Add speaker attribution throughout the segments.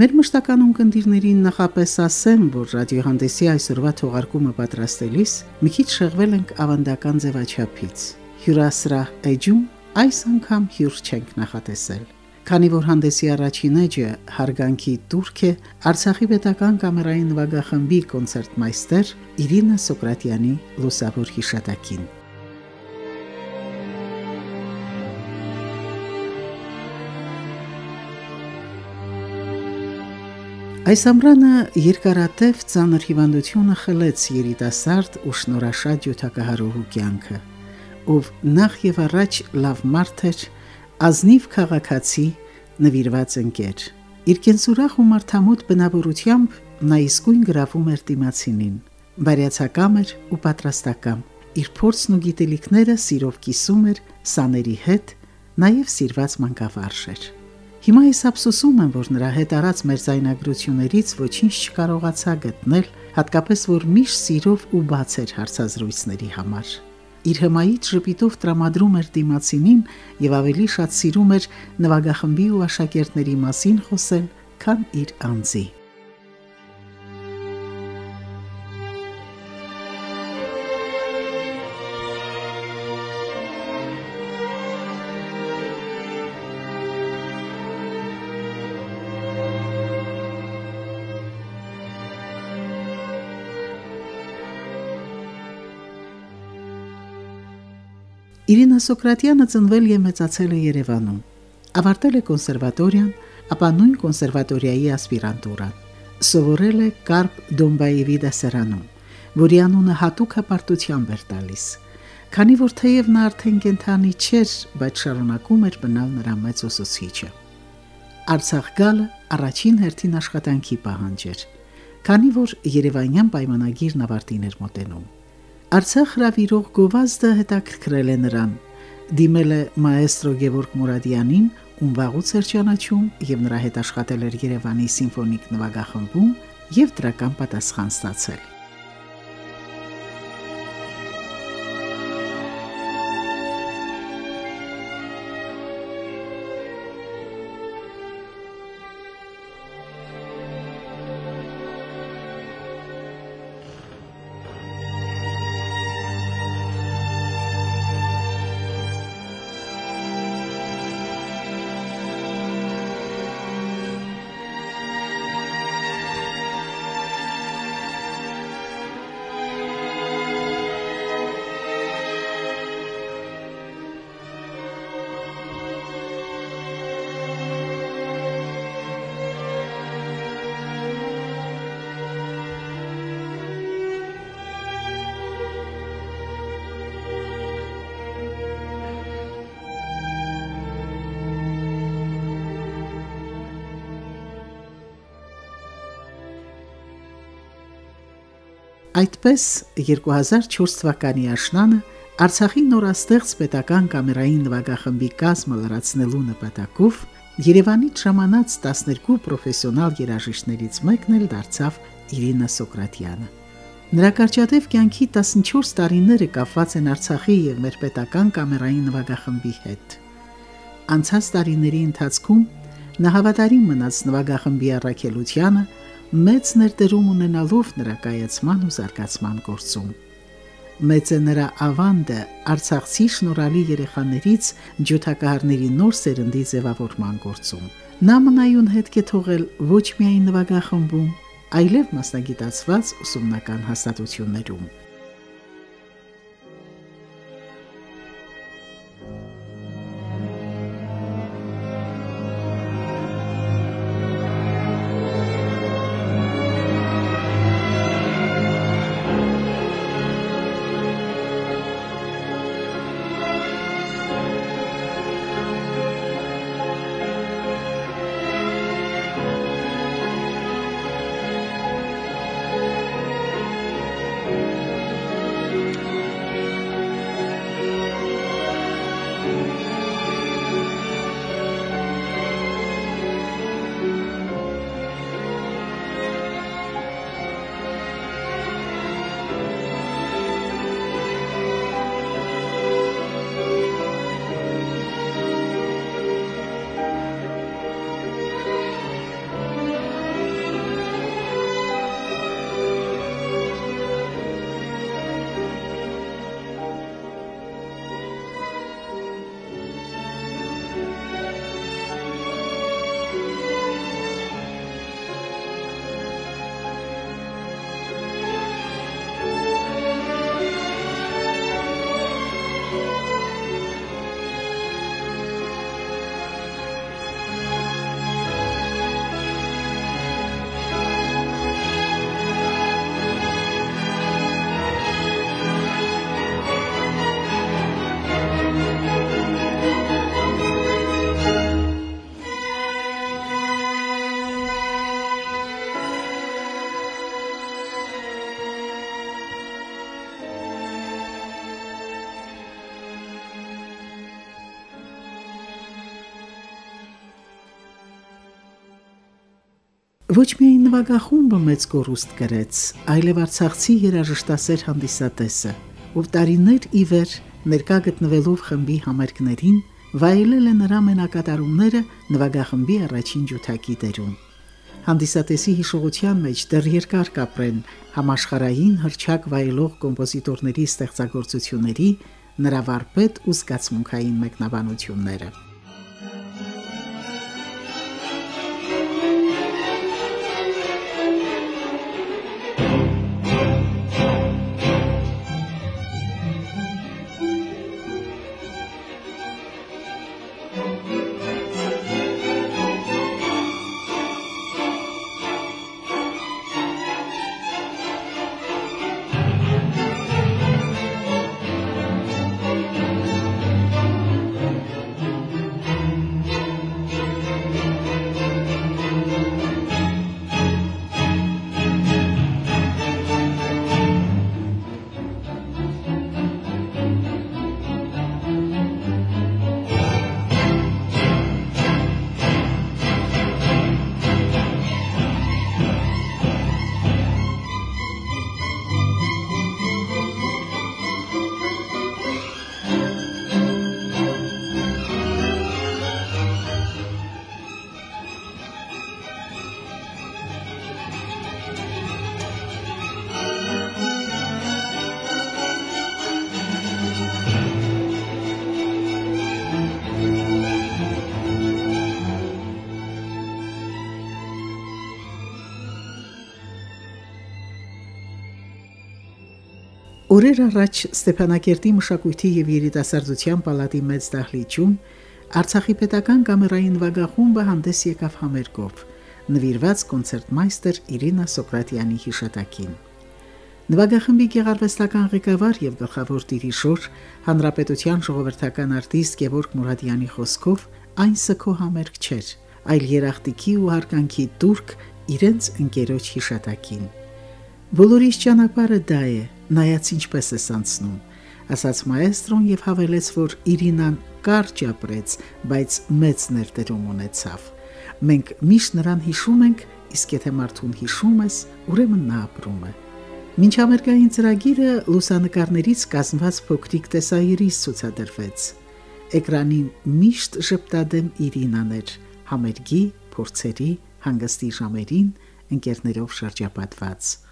Speaker 1: Մեր մշտական ունկնդիրներին նախապես ասեմ, որ ռադիոհանդեսի այսօրվա թողարկումը պատրաստելիս մի քիչ շեղվել ենք ավանդական ձևաչափից։ Հյուրասրահ էջում այս անգամ հյուր չենք նախատեսել։ Քանի որ հանդեսի առաջին էջը հարգանքի турք է Արցախի պետական կամերային նվագախմբի կոնցերտ մայստեր Իրինա Սոկրատյանի լուսավոր հիշատակին։ Այս ամռանը երկարատև ծանր հիվանդությունը խլեց երիտասարդ ու շնորհաշատ յութակահարուհու կյանքը, ով նախ եւ առաջ լավ մարդ էր, ազնիվ քաղաքացի, նվիրված ընկեր։ Իր կենսուրախ ու մարդամոտ բնավորությամբ նա իսկույն գրավում էր դիմացինին, բարյացակամ էր ու պատրաստակամ։ Իր փորձն ու գիտելիքները սիրով կիսում էր սաների հետ, նաև սիրված մանկավարժ էր։ Հիմա ես ափսոսում եմ, որ նրա հետ արած մեր զայնագրություններից ոչինչ չկարողացա գտնել, հատկապես որ միշտ սիրով ու բաց էր հարցազրույցների համար։ Իր հմայից ժպիտով տրամադրում էր դիմացինին եւ ավելի շատ սիրում էր նվագախմբի ու աշակերտների մասին խոսել, քան իր անձի։ Իրինա Սոկրատյանը ծնվել եւ մեծացել է Երևանում։ Ավարտել է կոնսերվատորիան, ապա նույն կոնսերվատորիայի ասպիրանտուրան։ Սովորել է Կարպ Դոմբաևի դասարանում, որի անունը հատուկ հպարտությամբ էր տալիս։ Քանի որ թեև նա արդեն կենթանի չէր, բայց շարունակում էր բնալ նրա մեծ ուսուցիչը։ Արցախ գալը առաջին հերթին աշխատանքի պահանջ էր, քանի որ Երևանյան պայմանագիրն ավարտին էր մոտենում։ Արցախ հravirող գովազդը հետաքրքրել է նրան։ Դիմել է մաեստրո Գևորգ Մուրադյանին, ում վաղուց էր ճանաչում եւ նրա հետ աշխատել էր Երևանի սիմֆոնիկ նվագախմբում եւ դրական պատասխան ստացել։ Այդպես 2004 թվականի աշնանը Արցախի նորաստեղծ պետական կամերային նվագախմբի կազմը լրացնելու նպատակով Երևանից ժամանած 12 պրոֆեսիոնալ երաժիշտներից մեկն էլ դարձավ Իրինա Սոկրատյանը։ Նրա կարճատև կյանքի 14 տարիները կապված են Արցախի եւ մեր պետական կամերային նվագախմբի հետ։ Անցած տարիների ընթացքում նա հավատարիմ մնաց նվագախմբի առաքելությանը մեծ ներդրում ունենալով նրա կայացման ու զարգացման գործում։ Մեծ է նրա ավանդը Արցախցի շնորհալի երեխաներից ջութակահարների նոր սերնդի ձևավորման գործում։ Նա մնայուն հետք է թողել ոչ միայն նվագախմբում, այլև մասնագիտացված ուսումնական հաստատություններում։ Ոչ միայն նվագախումբը մեծ կորուստ գրեց, այլև Արցախցի երաժշտասեր հանդիսատեսը, ով տարիներ ի վեր ներկա գտնվելով խմբի համերգներին, վայելել է նրա մենակատարումները նվագախմբի առաջին ջութակի դերում։ Հանդիսատեսի հիշողության մեջ դեռ երկար կապրեն համաշխարային հրճակ վայելող կոմպոզիտորների ստեղծագործությունների նրա վարպետ ու զգացմունքային մեկնաբանությունները։ Օրեր առաջ Ստեփանակերտի մշակույթի եւ երիտասարդության պալատի մեծ դահլիճում Արցախի պետական կամերային վագախումբը հանդես եկավ համերգով, նվիրված կոնցերտմայստեր Իրինա Սոկրատյանի հիշատակին։ Նվագախմբի ղեկավարվեստական ղեկավար եւ գլխավոր դիրիժոր հանրապետության ժողովրդական արտիստ Գևորգ Մուրադյանի խոսքով այն սքո համերգ չէր, այլ երախտիկի ու հարկանքի դուրք իրենց ընկերոջ հիշատակին։ Բոլորիս ճանապարհը դա է, նայած ինչպես է անցնում, ասաց մայեստրոն եւ հավելեց, որ Իրինան կարճ ապրեց, բայց մեծ ներդրում ունեցավ։ Մենք միշտ նրան հիշում ենք, իսկ եթե մարդուն հիշում ես, ուրեմն նա ապրում է։ Մինչ ամերիկային ծրագիրը լուսանկարներից կազմված փոքրիկ տեսայերից ցուցադրվեց։ Էկրանին միշտ շփտադեմ Իրինաներ, համերգի, փորձերի, հանգստի ժամերին ընկերներով շրջապատված։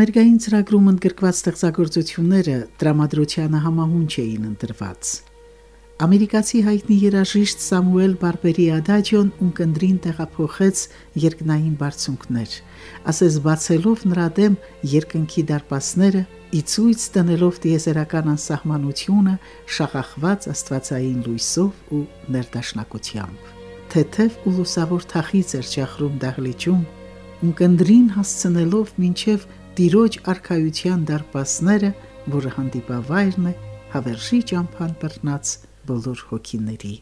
Speaker 1: Համերգային ծրագրում ընդգրկված ստեղծագործությունները դրամատրությանը համահունչ էին ընտրված։ Ամերիկացի հայտնի երաժիշտ Սամուել Բարբերի Ադաջոն ունկնդրին տեղափոխեց երկնային բարձունքներ, ասես բացելով նրա դեմ երկնքի դարպասները, ի ցույց տնելով դիեզերական անսահմանությունը, շաղախված աստվածային լույսով ու ներդաշնակությամբ։ Թեթև ու լուսավոր թախից էր ճախրում դահլիճում, ունկնդրին հասցնելով մինչև տիրոջ արխայության դարպասները, որը հանդիպավայրն է հավերժի ճամփան բռնած բոլոր հոգիների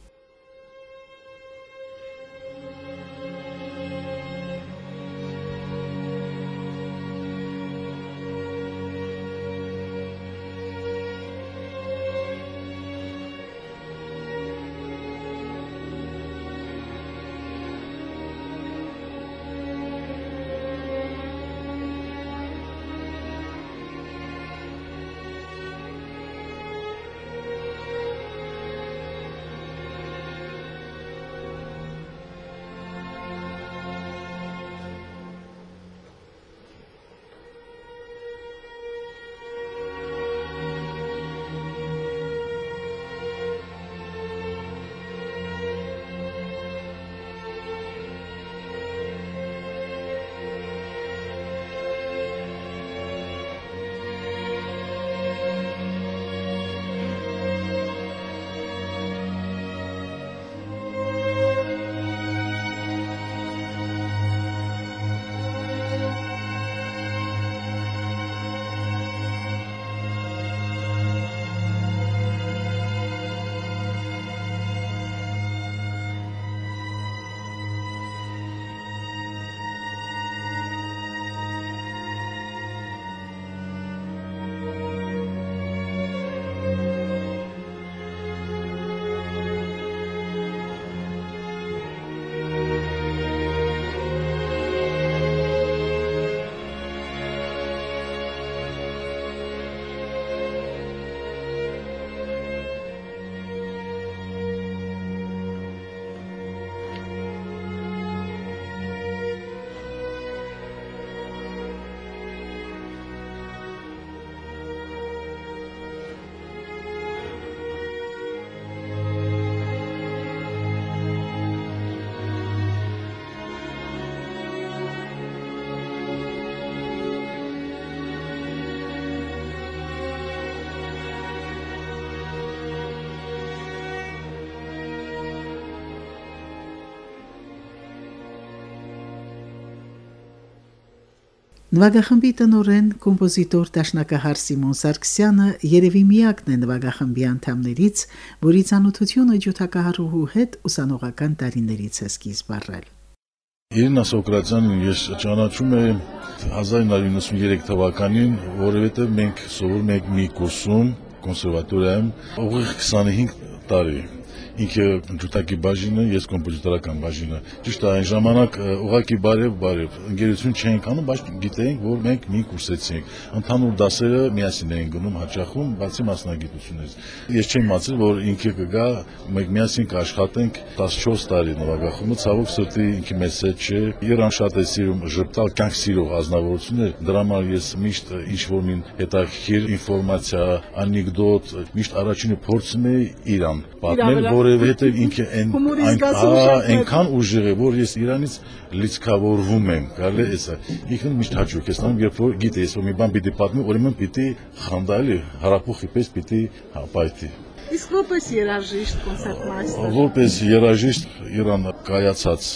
Speaker 1: Նվագախմբի տնորեն կոմպոզիտոր Տաշնակահար Սիմոն Սարգսյանը երևի միակն է նվագախմբի անդամներից, որի ցանոթությունը ջութակահարուհու հետ ուսանողական տարիներից է սկիզբ առել։
Speaker 2: Իրինա Սոկրատյանին ես ճանաչում եմ 1993 թվականին, որովհետև մենք սովորում ենք մի կուրսում կոնսերվատորիայում, ուղիղ 25 տարի ինքը ջութակի բաժինը, ես կոմպոզիտորական բաժինը։ Ճիշտ է, այն ժամանակ ուղակի բարև բարև ընկերություն չէինք անում, բայց գիտեինք, որ մենք մի կուրսեցինք։ Ընդհանուր դասերը միասին էին գնում հաճախում, բացի մասնագիտությունից։ Ես չեմ մացել, որ ինքը կգա, մենք միասին կաշխատենք 14 տարի նվագախումը, ցավոք սրտի ինքը մեծ հետ չէ։ Իրան շատ է սիրում ժպտալ, կյանք սիրող ազնվորություններ։ Դրա համար ես միշտ ինչ որ մին հետաքրքիր ինֆորմացիա, անեկդոտ, միշտ առաջինը փորձում եմ իրան պատմել, որ որովհետև ինքը այն այնքան ուժեղ է, որ ես Իրանից լիցքավորվում եմ, կարելի է էսա։ Ինքն միշտ հաճույք է ստանում, երբ որ գիտե, ես որ մի բան պիտի պատմի, ուրեմն պիտի խանդալի, հարապուխի պես պիտի հապայտի։
Speaker 3: Իսկ որպես երաժիշտ, կոնցերտմայստեր։
Speaker 2: Որպես երաժիշտ Իրան կայացած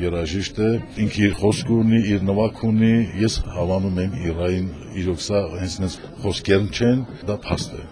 Speaker 2: երաժիշտ է, ինքը իր խոսք ունի, իր նվակ ունի, ես հավանում եմ իրային, իրոք սա հենց խոսքերն չեն, դա փաստ է։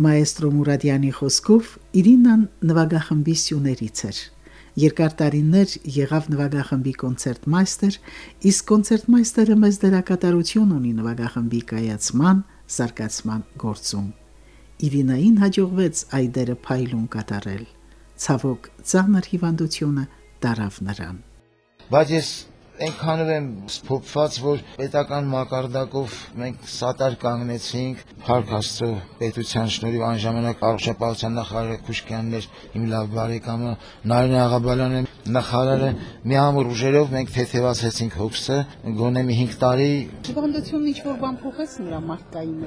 Speaker 1: Մայեստրո Մուրադյանի խոսքով Իրինան նվագախմբի սյուներից էր։ Երկար տարիներ եղավ նվագախմբի կոնցերտմայստեր, իսկ կոնցերտմայստերը մեծ դերակատարություն ունի նվագախմբի կայացման, զարգացման գործում։ Իրինային հաջողվեց այդ դերը փայլուն կատարել։ Ցավոք, ցաներ հիվանդությունը դարավ նրան։
Speaker 4: Բայց ես այնքանով եմ սփոփված, որ պետական մակարդակով մենք սատար կանգնեցինք, Փարք Աստծո պետության շնորհիվ անժամանակ առողջապահության նախարարը Քուշկյանն էր, իմ լավ բարեկամը, Նարինե Աղաբալյանը նախարարը մի ամուր ուժերով մենք թեթևացեցինք հոգսը, գոնե մի 5 տարի
Speaker 3: Հիվանդությունն ինչ որ բան փոխեց նրա մարդկային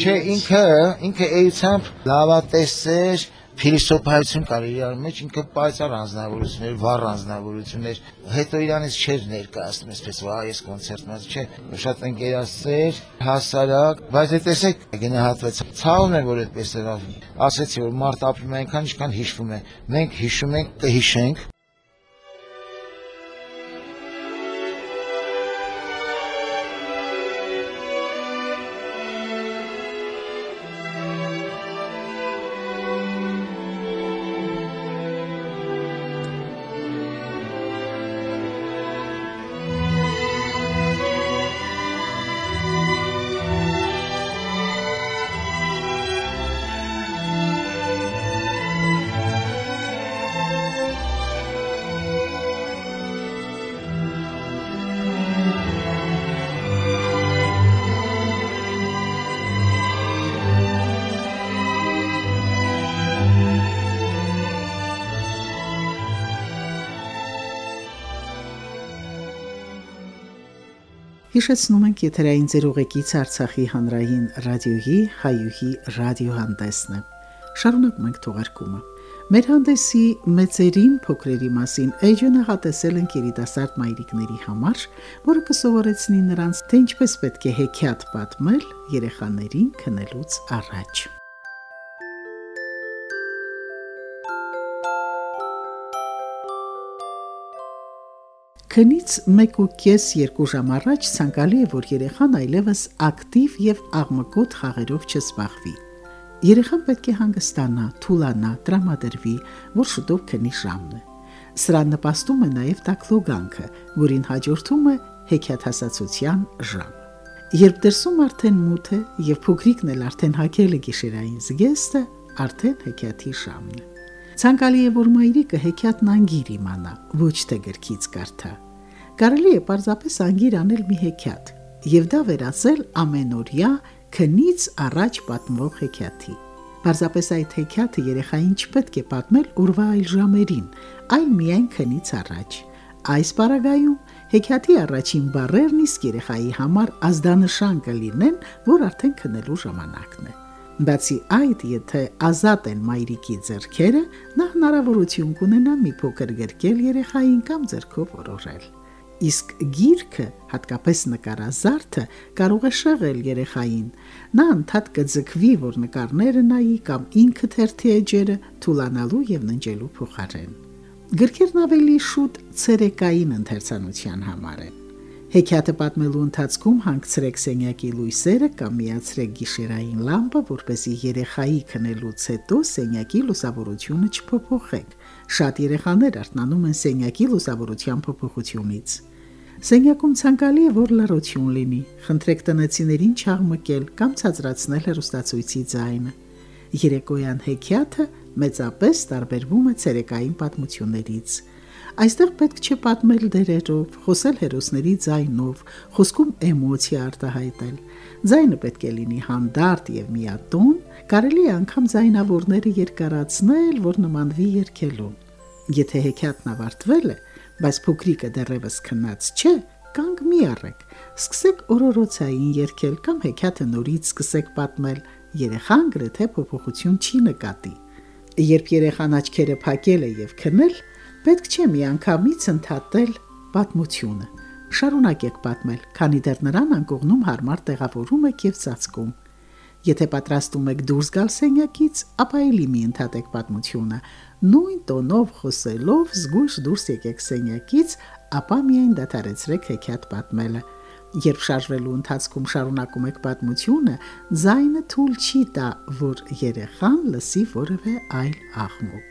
Speaker 4: Չէ, ինքը, ինքը էությամբ լավատեսեր, փիլիսոփայություն կար իրար մեջ ինքը պայծառ անznավորություններ, վառ անznավորություններ, հետո իրանից չէր ներկայացնում այսպես վա ես կոնցերտ մաս չէ, շատ ընկերասեր, հասարակ, բայց դե տեսեք գնահատվեց։ Ցավում եմ որ այդպես եղավ։ Ասեցի որ մարդ ապրում է այնքան, ինչքան հիշվում է։ Մենք հիշում ենք, կհիշենք,
Speaker 1: Հիշեցնում ենք եթերային ձերուղեկից Արցախի հանրային ռադիոյի հայուհի ռադիոհանդեսն է։ Շարունակում ենք թողարկումը։ Մեր հանդեսի մեծերին փոքրերի մասին էջը նախատեսել են երիտասարդ մայրիկների համար, որը կսովորեցնի նրանց, թե ինչպես պետք է հեքիաթ պատմել երեխաներին քնելուց առաջ։ Քնից 1.5-2 ժամ առաջ ցանկալի է, որ երեխան այլևս ակտիվ եւ աղմկոտ խաղերով չսպախվի։ Երեխան պետք է հանգստանա, թուլանա, տրամադրվի, որ շուտով քնի ժամն է։ Սրան նպաստում է նաև տակլոգանքը, որին հաջորդում է հեքիաթասացության ժամը։ Երբ դրսում արդեն մութ է եւ փոքրիկն էլ արդեն հագել է գիշերային զգեստը, արդեն հեքիաթի ժամն է։ Ցանկալի է, որ մայրիկը հեքիաթն անգիր իմանա, ոչ թե գրքից կարդա։ Կարելի է պարզապես անգիր անել մի հեքիաթ եւ դա վերածել ամենօրյա քնից առաջ պատմող հեքիաթի։ Պարզապես այդ հեքիաթը երեխային չպետք է պատմել օրվա այլ ժամերին, այլ միայն քնից առաջ։ Այս պարագայում հեքիաթի առաջին բառերն իսկ երեխայի համար ազդանշան կլինեն, որ արդեն քնելու ժամանակն է։ Բացի այդ, եթե ազատ են մայրիկի ձեռքերը, նա հնարավորություն կունենա մի փոքր գրկել երեխային կամ ձեռքով որորել։ Իսկ գիրքը, հատկապես նկարազարդը, կարող է շեղել երեխային։ Նա ընդհատ կձգվի, որ նկարները նայի կամ ինքը թերթի էջերը թուլանալու եւ ննջելու փոխարեն։ Գրքերն ավելի շուտ ցերեկային ընթերցանության համար են։ Հեքիաթը պատմելու ընթացքում հանգցրեք սենյակի լույսերը կամ միացրեք գիշերային լամպը, որպեսզի երեխայի քնելուց հետո սենյակի լուսավորությունը չփոփոխեք։ Շատ երեխաներ արթնանում են սենյակի լուսավորության փոփոխությունից։ Սենյակում ցանկալի է, որ լարություն լինի։ Խնդրեք տնեցիներին չաղմկել կամ ցածրացնել հեռուստացույցի ձայնը։ Երեկոյան հեքիաթը մեծապես տարբերվում է ցերեկային պատմություններից։ Այստեղ պետք չէ պատմել դերերով, խոսել հերոսների ձայնով, խոսքում էմոցիա արտահայտել։ Ձայնը պետք է լինի հանդարտ եւ միատոն, կարելի է անգամ ձայնավորները երկարացնել, որ նմանվի երգելուն։ Եթե հեքիաթն ավարտվել է, բայց փոքրիկը դեռևս քնած չէ, կանգ մի առեք։ Սկսեք օրորոցային երգել կամ հեքիաթը նորից սկսեք պատմել։ Երեխան գրեթե փոփոխություն չի նկատի։ Երբ երեխան աչքերը փակել է եւ քնել, Պետք չէ միանգամից ընդհատել պատմությունը։ Շարունակեք պատմել, քանի դեռ նրան անկողնում հարմար տեղավորում եք եւ ծածկում։ Եթե պատրաստում եք դուրս գալ սենյակից, ապա ելի մի ընդհատեք պատմությունը։ Նույն տոնով խոսելով զգույշ դուրս եկեք սենյակից, ապա միայն դադարեցրեք հեքիաթ պատմելը։ Երբ շարժվելու ընթացքում շարունակում եք պատմությունը, ձայնը թույլ չի տա, որ երեխան լսի որևէ այլ աղմուկ։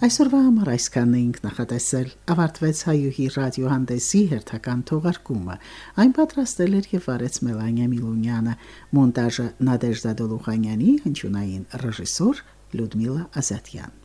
Speaker 1: Այսօրվա համար այսքանն էինք նախատեսել։ Ավարտվեց հայուհի ռադիոհանդեսի հերթական թողարկումը։ Այն պատրաստել էր եւ վարեց Մելանիա Միլունյանը, մոնտաժը Նադեժդա Դոլուխանյանի, հնչյունային ռեժիսոր Լյուդմիլա Ազատյան։